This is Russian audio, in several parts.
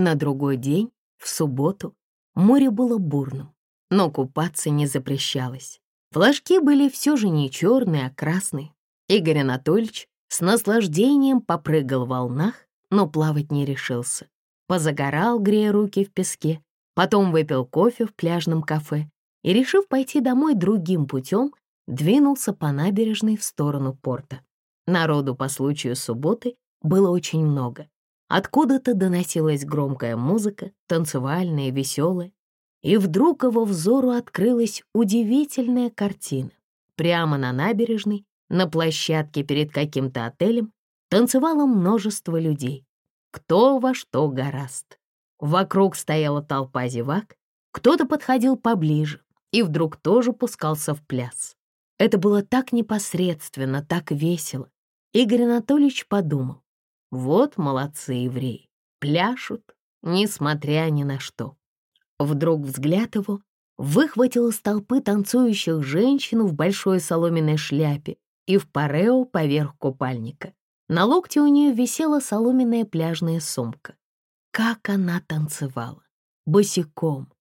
На другой день, в субботу, море было бурным, но купаться не запрещалось. Флажки были все же не черные, а красные. Игорь Анатольевич с наслаждением попрыгал в волнах, но плавать не решился. Позагорал, грея руки в песке, потом выпил кофе в пляжном кафе и, решив пойти домой другим путем, двинулся по набережной в сторону порта. Народу по случаю субботы было очень много. Откуда-то доносилась громкая музыка, танцевальная, веселая. И вдруг его взору открылась удивительная картина. Прямо на набережной, на площадке перед каким-то отелем, танцевало множество людей. Кто во что гораст. Вокруг стояла толпа зевак, кто-то подходил поближе и вдруг тоже пускался в пляс. Это было так непосредственно, так весело. Игорь Анатольевич подумал, вот молодцы евреи, пляшут, несмотря ни на что. Вдруг взгляд его выхватил из толпы танцующих женщину в большой соломенной шляпе и в парео поверх купальника. На локте у нее висела соломенная пляжная сумка. Как она танцевала! Босиком!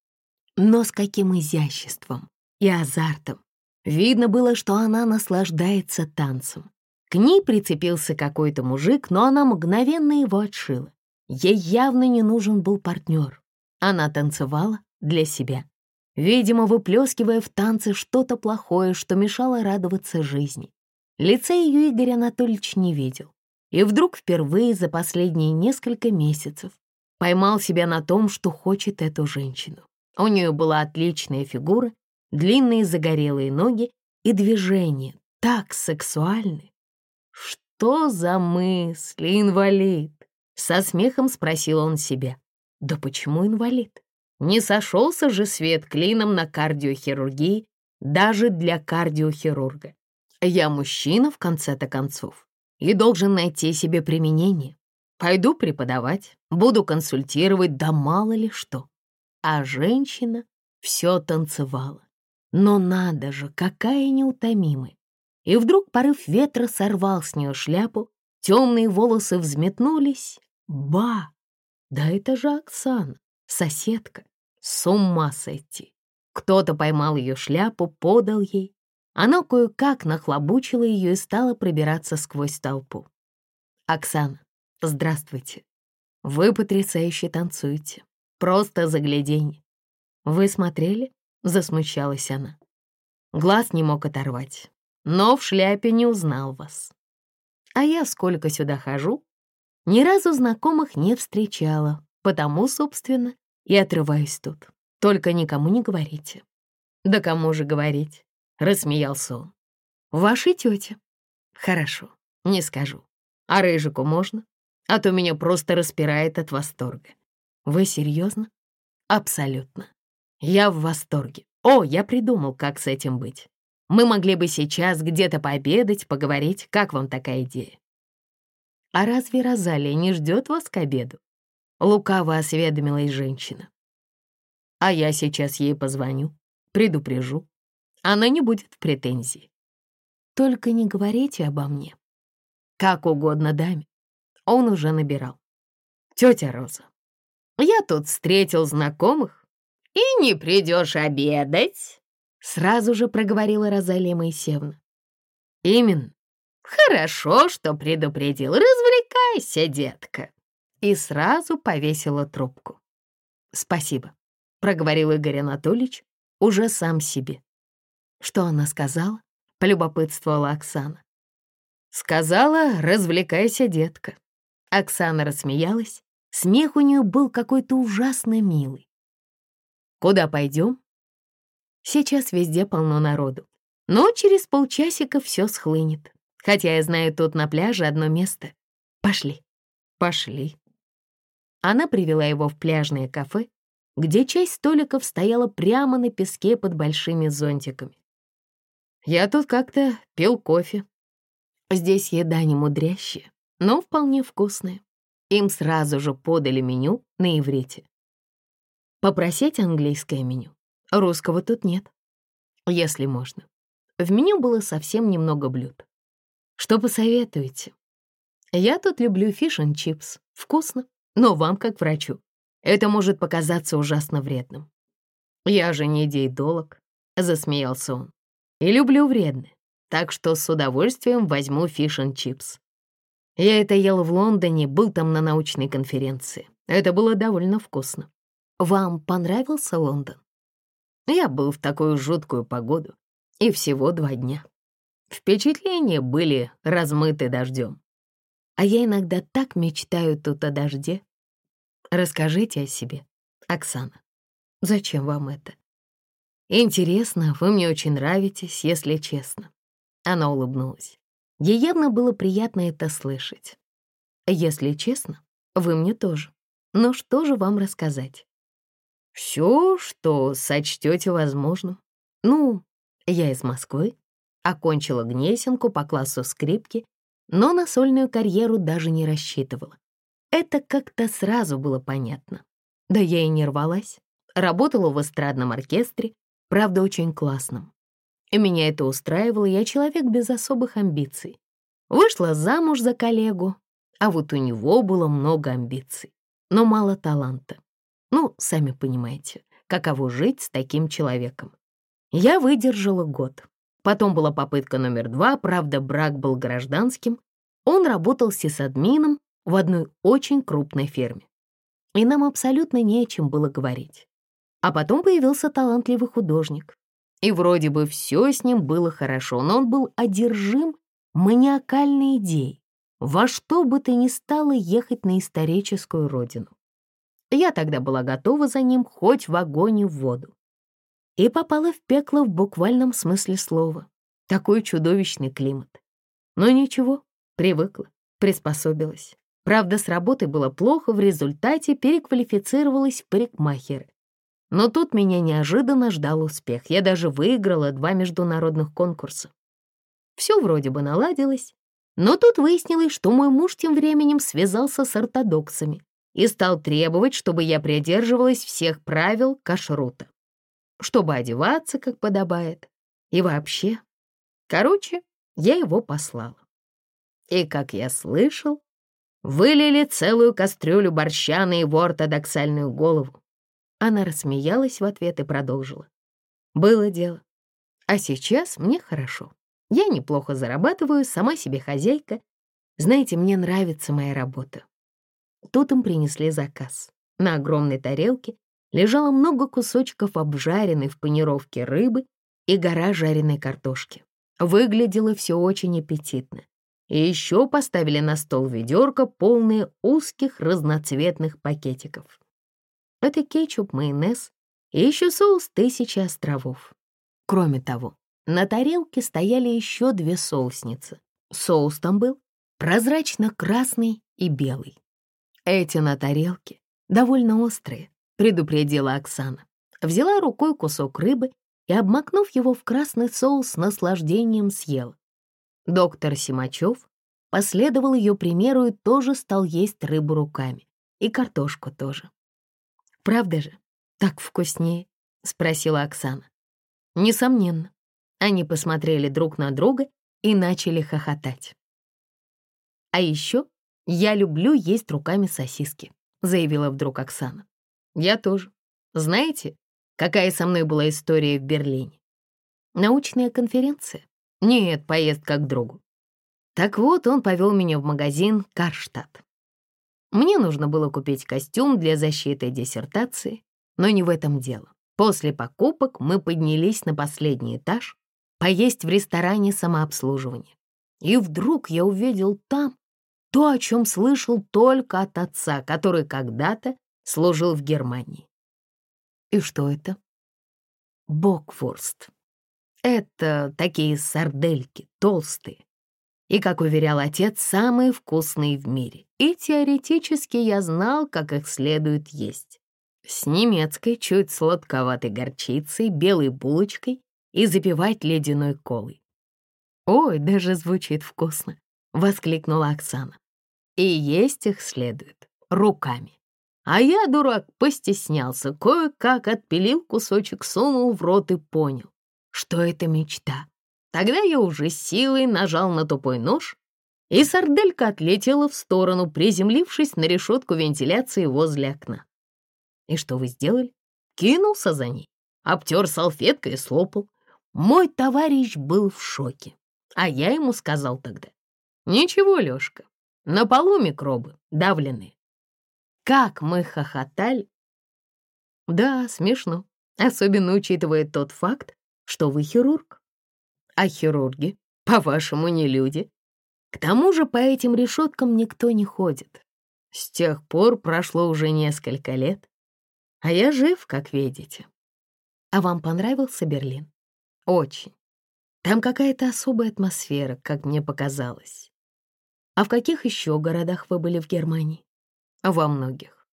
Но с каким изяществом и азартом! Видно было, что она наслаждается танцем. К ней прицепился какой-то мужик, но она мгновенно его отшила. Ей явно не нужен был партнер. Она танцевала для себя, видимо, выплескивая в танце что-то плохое, что мешало радоваться жизни. Лица ее Игорь Анатольевич не видел. И вдруг впервые за последние несколько месяцев поймал себя на том, что хочет эту женщину. У нее была отличная фигура, длинные загорелые ноги и движения так сексуальны, «Что за мысли, инвалид?» Со смехом спросил он себя. «Да почему инвалид? Не сошелся же свет клином на кардиохирургии даже для кардиохирурга. Я мужчина, в конце-то концов, и должен найти себе применение. Пойду преподавать, буду консультировать, да мало ли что. А женщина все танцевала. Но надо же, какая неутомимая. И вдруг порыв ветра сорвал с нее шляпу, темные волосы взметнулись. Ба! Да это же Оксана, соседка. С ума сойти. Кто-то поймал ее шляпу, подал ей. Она кое-как нахлобучила ее и стала пробираться сквозь толпу. «Оксана, здравствуйте. Вы потрясающе танцуете. Просто загляденье. Вы смотрели?» — засмущалась она. Глаз не мог оторвать но в шляпе не узнал вас. А я сколько сюда хожу, ни разу знакомых не встречала, потому, собственно, и отрываюсь тут. Только никому не говорите. Да кому же говорить? Рассмеялся он. Вашей тете. Хорошо, не скажу. А рыжику можно? А то меня просто распирает от восторга. Вы серьезно? Абсолютно. Я в восторге. О, я придумал, как с этим быть. Мы могли бы сейчас где-то пообедать, поговорить. Как вам такая идея? А разве Розалия не ждет вас к обеду? Лукаво осведомилась женщина. А я сейчас ей позвоню, предупрежу. Она не будет в претензии. Только не говорите обо мне. Как угодно даме. Он уже набирал. Тетя Роза, я тут встретил знакомых. И не придешь обедать? Сразу же проговорила Розалия Моисеевна. Именно. Хорошо, что предупредил. Развлекайся, детка. И сразу повесила трубку. Спасибо, проговорил Игорь Анатольевич уже сам себе. Что она сказала? Полюбопытствовала Оксана. Сказала, развлекайся, детка. Оксана рассмеялась. Смех у нее был какой-то ужасно милый. «Куда пойдем?» Сейчас везде полно народу. Но через полчасика все схлынет. Хотя я знаю тут на пляже одно место. Пошли. Пошли. Она привела его в пляжное кафе, где часть столиков стояла прямо на песке под большими зонтиками. Я тут как-то пил кофе. Здесь еда не мудрящая, но вполне вкусная. Им сразу же подали меню на иврите. Попросить английское меню. Русского тут нет, если можно. В меню было совсем немного блюд. Что посоветуете? Я тут люблю fish chips. Вкусно, но вам как врачу. Это может показаться ужасно вредным. Я же не диетолог, засмеялся он. И люблю вредное, так что с удовольствием возьму fish-n-chips. Я это ел в Лондоне, был там на научной конференции. Это было довольно вкусно. Вам понравился Лондон? Я был в такую жуткую погоду, и всего два дня. Впечатления были размыты дождем. А я иногда так мечтаю тут о дожде. Расскажите о себе, Оксана. Зачем вам это? Интересно, вы мне очень нравитесь, если честно. Она улыбнулась. Ей явно было приятно это слышать. Если честно, вы мне тоже. Но что же вам рассказать? Все, что сочтете возможным. Ну, я из Москвы, окончила Гнесинку по классу скрипки, но на сольную карьеру даже не рассчитывала. Это как-то сразу было понятно. Да я и не рвалась. Работала в эстрадном оркестре, правда, очень классном. И меня это устраивало, я человек без особых амбиций. Вышла замуж за коллегу, а вот у него было много амбиций, но мало таланта. Ну, сами понимаете, каково жить с таким человеком. Я выдержала год. Потом была попытка номер два, правда, брак был гражданским. Он работал сисадмином в одной очень крупной фирме. И нам абсолютно не о чем было говорить. А потом появился талантливый художник. И вроде бы все с ним было хорошо, но он был одержим маниакальной идеей во что бы ты ни стало ехать на историческую родину. Я тогда была готова за ним хоть в огонь и в воду и попала в пекло в буквальном смысле слова. Такой чудовищный климат. Но ничего, привыкла, приспособилась. Правда, с работой было плохо, в результате переквалифицировалась в парикмахеры. Но тут меня неожиданно ждал успех. Я даже выиграла два международных конкурса. Все вроде бы наладилось, но тут выяснилось, что мой муж тем временем связался с ортодоксами и стал требовать, чтобы я придерживалась всех правил кашрута чтобы одеваться, как подобает. И вообще, короче, я его послала. И, как я слышал, вылили целую кастрюлю борща на его ортодоксальную голову. Она рассмеялась в ответ и продолжила. Было дело. А сейчас мне хорошо. Я неплохо зарабатываю, сама себе хозяйка. Знаете, мне нравится моя работа. Тут им принесли заказ. На огромной тарелке лежало много кусочков обжаренной в панировке рыбы и гора жареной картошки. Выглядело все очень аппетитно. И еще поставили на стол ведерко, полное узких разноцветных пакетиков. Это кетчуп, майонез и еще соус «Тысячи островов». Кроме того, на тарелке стояли еще две соусницы. Соус там был прозрачно-красный и белый. Эти на тарелке довольно острые, предупредила Оксана. Взяла рукой кусок рыбы и, обмакнув его в красный соус, с наслаждением съела. Доктор Симачев последовал ее примеру и тоже стал есть рыбу руками. И картошку тоже. «Правда же? Так вкуснее?» — спросила Оксана. «Несомненно». Они посмотрели друг на друга и начали хохотать. «А еще я люблю есть руками сосиски», — заявила вдруг Оксана. Я тоже. Знаете, какая со мной была история в Берлине? Научная конференция? Нет, поездка к другу. Так вот, он повел меня в магазин «Карштадт». Мне нужно было купить костюм для защиты диссертации, но не в этом дело. После покупок мы поднялись на последний этаж поесть в ресторане самообслуживания. И вдруг я увидел там то, о чем слышал только от отца, который когда-то служил в Германии. И что это? Бокфорст. Это такие сардельки, толстые. И, как уверял отец, самые вкусные в мире. И теоретически я знал, как их следует есть. С немецкой, чуть сладковатой горчицей, белой булочкой и запивать ледяной колой. «Ой, даже звучит вкусно!» — воскликнула Оксана. «И есть их следует руками. А я, дурак, постеснялся, кое-как отпилил кусочек, сунул в рот и понял, что это мечта. Тогда я уже силой нажал на тупой нож, и сарделька отлетела в сторону, приземлившись на решетку вентиляции возле окна. И что вы сделали? Кинулся за ней, обтер салфеткой и слопал. Мой товарищ был в шоке, а я ему сказал тогда. Ничего, Лёшка, на полу микробы, давленные. Как мы хохотали. Да, смешно, особенно учитывая тот факт, что вы хирург. А хирурги, по-вашему, не люди. К тому же по этим решеткам никто не ходит. С тех пор прошло уже несколько лет, а я жив, как видите. А вам понравился Берлин? Очень. Там какая-то особая атмосфера, как мне показалось. А в каких еще городах вы были в Германии? Во многих.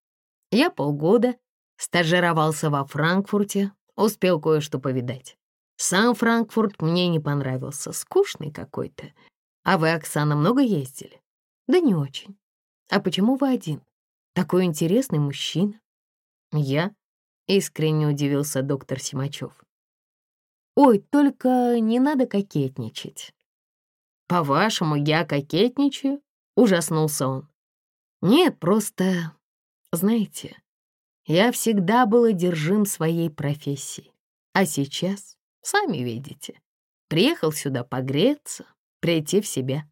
Я полгода стажировался во Франкфурте, успел кое-что повидать. Сам Франкфурт мне не понравился, скучный какой-то. А вы, Оксана, много ездили? Да не очень. А почему вы один? Такой интересный мужчина. Я? Искренне удивился доктор Симачев. Ой, только не надо кокетничать. По-вашему, я кокетничаю? Ужаснулся он. Нет, просто, знаете, я всегда был одержим своей профессией. А сейчас, сами видите, приехал сюда погреться, прийти в себя.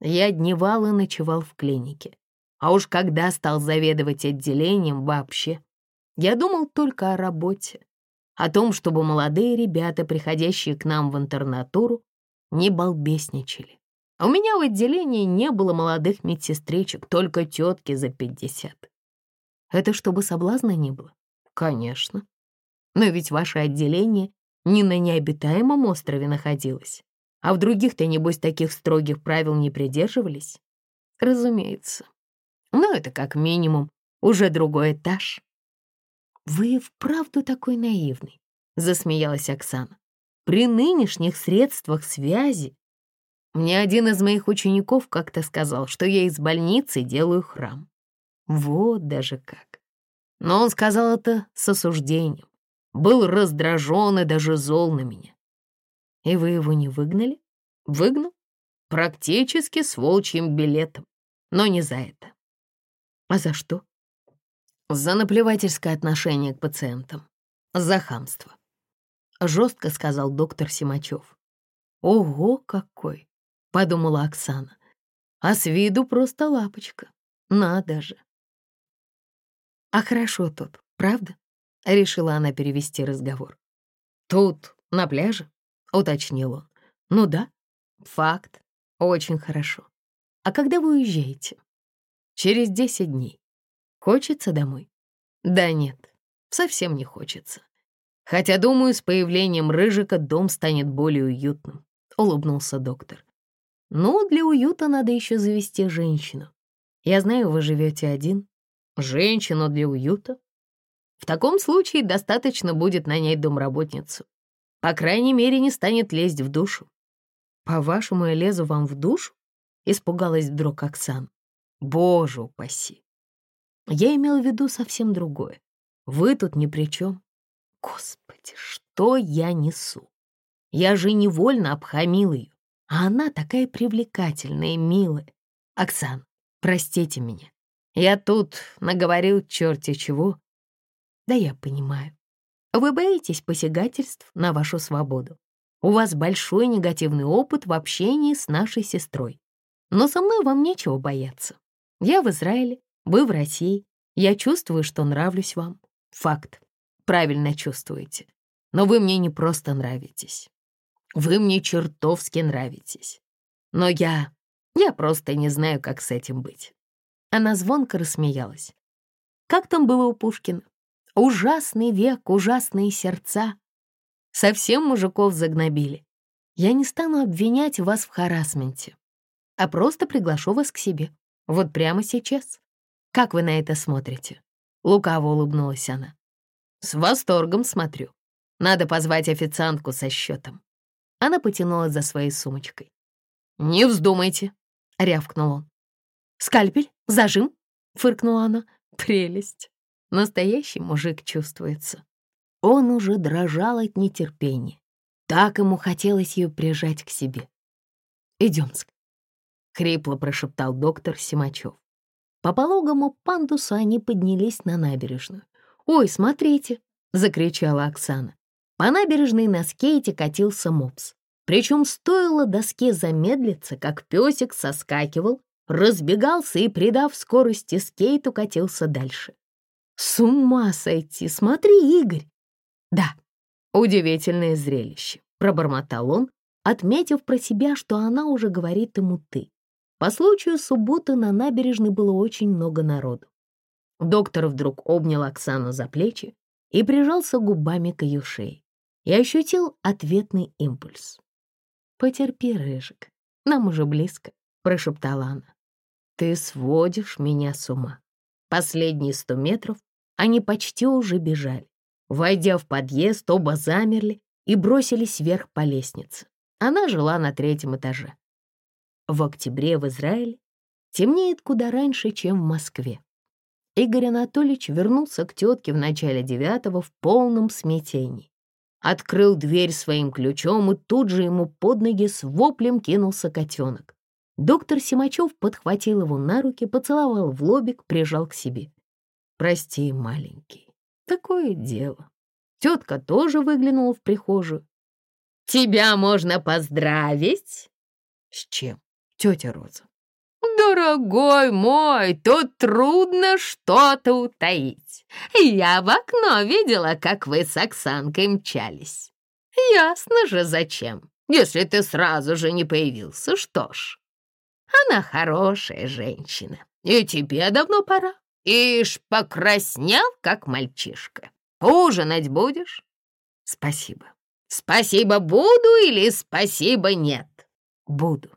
Я дневал и ночевал в клинике. А уж когда стал заведовать отделением вообще, я думал только о работе, о том, чтобы молодые ребята, приходящие к нам в интернатуру, не балбесничали. А у меня в отделении не было молодых медсестричек, только тетки за пятьдесят. Это чтобы соблазна не было? Конечно. Но ведь ваше отделение не на необитаемом острове находилось. А в других-то, небось, таких строгих правил не придерживались? Разумеется. Но это как минимум уже другой этаж. «Вы вправду такой наивный», — засмеялась Оксана. «При нынешних средствах связи мне один из моих учеников как-то сказал, что я из больницы делаю храм. Вот даже как. Но он сказал это с осуждением. Был раздражен и даже зол на меня. И вы его не выгнали? Выгнал? Практически с волчьим билетом. Но не за это. А за что? За наплевательское отношение к пациентам. За хамство. Жестко сказал доктор Симачев. Ого, какой! Подумала Оксана. А с виду просто лапочка. Надо же. А хорошо тут, правда? Решила она перевести разговор. Тут, на пляже? — уточнил он. «Ну да, факт. Очень хорошо. А когда вы уезжаете?» «Через десять дней. Хочется домой?» «Да нет, совсем не хочется. Хотя, думаю, с появлением Рыжика дом станет более уютным», — улыбнулся доктор. «Ну, для уюта надо еще завести женщину. Я знаю, вы живете один. Женщину для уюта? В таком случае достаточно будет нанять домработницу. По крайней мере, не станет лезть в душу. «По-вашему, я лезу вам в душу?» — испугалась вдруг Оксан. «Боже упаси! Я имел в виду совсем другое. Вы тут ни при чем. Господи, что я несу? Я же невольно обхамил ее, а она такая привлекательная милая. Оксан, простите меня. Я тут наговорил черти чего. Да я понимаю. Вы боитесь посягательств на вашу свободу. У вас большой негативный опыт в общении с нашей сестрой. Но со мной вам нечего бояться. Я в Израиле, вы в России. Я чувствую, что нравлюсь вам. Факт. Правильно чувствуете. Но вы мне не просто нравитесь. Вы мне чертовски нравитесь. Но я... Я просто не знаю, как с этим быть. Она звонко рассмеялась. Как там было у Пушкина? Ужасный век, ужасные сердца. Совсем мужиков загнобили. Я не стану обвинять вас в харасменте, а просто приглашу вас к себе. Вот прямо сейчас. Как вы на это смотрите?» Лукаво улыбнулась она. «С восторгом смотрю. Надо позвать официантку со счетом». Она потянула за своей сумочкой. «Не вздумайте», — рявкнул он. «Скальпель? Зажим?» — фыркнула она. «Прелесть». Настоящий мужик чувствуется. Он уже дрожал от нетерпения. Так ему хотелось ее прижать к себе. «Идем, хрипло прошептал доктор Симачев. По пологому пандусу они поднялись на набережную. «Ой, смотрите!» — закричала Оксана. По набережной на скейте катился мопс. Причем стоило доске замедлиться, как песик соскакивал, разбегался и, придав скорости скейту, катился дальше. «С ума сойти! Смотри, Игорь!» «Да, удивительное зрелище», — пробормотал он, отметив про себя, что она уже говорит ему «ты». По случаю субботы на набережной было очень много народу. Доктор вдруг обнял Оксану за плечи и прижался губами к ее шее и ощутил ответный импульс. «Потерпи, Рыжик, нам уже близко», — прошептала она. «Ты сводишь меня с ума». Последние сто метров они почти уже бежали. Войдя в подъезд, оба замерли и бросились вверх по лестнице. Она жила на третьем этаже. В октябре в Израиле темнеет куда раньше, чем в Москве. Игорь Анатольевич вернулся к тетке в начале девятого в полном смятении открыл дверь своим ключом, и тут же ему под ноги с воплем кинулся котенок. Доктор Симачев подхватил его на руки, поцеловал в лобик, прижал к себе. «Прости, маленький, такое дело». Тетка тоже выглянула в прихожую. «Тебя можно поздравить?» «С чем, тетя Роза?» «Дорогой мой, тут трудно что-то утаить. Я в окно видела, как вы с Оксанкой мчались. Ясно же, зачем, если ты сразу же не появился, что ж. Она хорошая женщина, и тебе давно пора. Ишь, покраснел, как мальчишка. Ужинать будешь? Спасибо. Спасибо буду или спасибо нет? Буду.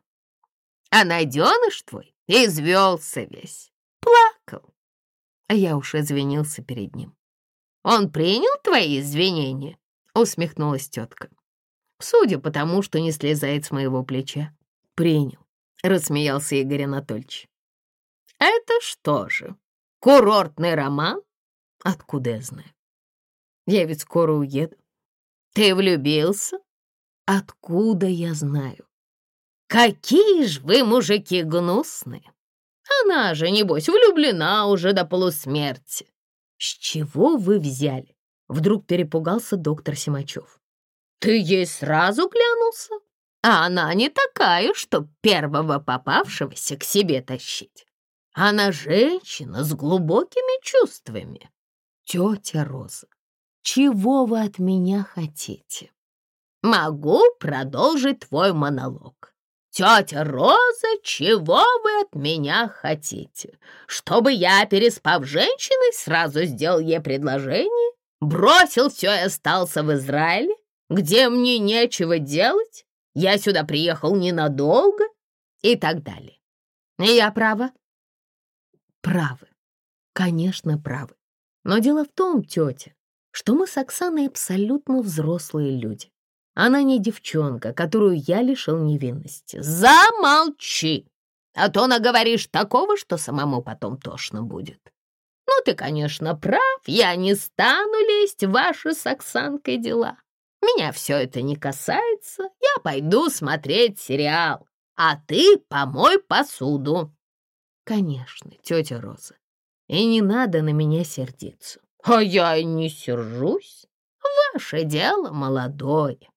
А найденыш твой извелся весь, плакал. А я уж извинился перед ним. «Он принял твои извинения?» — усмехнулась тетка. «Судя по тому, что не слезает с моего плеча». «Принял», — рассмеялся Игорь Анатольевич. «Это что же, курортный роман?» «Откуда я знаю?» «Я ведь скоро уеду». «Ты влюбился?» «Откуда я знаю?» Какие ж вы, мужики, гнусные! Она же, небось, влюблена уже до полусмерти. С чего вы взяли? Вдруг перепугался доктор Симачев. Ты ей сразу глянулся? А она не такая, что первого попавшегося к себе тащить. Она женщина с глубокими чувствами. Тетя Роза, чего вы от меня хотите? Могу продолжить твой монолог. «Тетя Роза, чего вы от меня хотите? Чтобы я, переспав женщиной, сразу сделал ей предложение, бросил все и остался в Израиле, где мне нечего делать? Я сюда приехал ненадолго и так далее. Я права?» «Правы, конечно, правы. Но дело в том, тетя, что мы с Оксаной абсолютно взрослые люди. Она не девчонка, которую я лишил невинности. Замолчи, а то наговоришь такого, что самому потом тошно будет. Ну, ты, конечно, прав, я не стану лезть в ваши с Оксанкой дела. Меня все это не касается, я пойду смотреть сериал, а ты помой посуду. Конечно, тетя Роза, и не надо на меня сердиться. А я и не сержусь. Ваше дело молодое.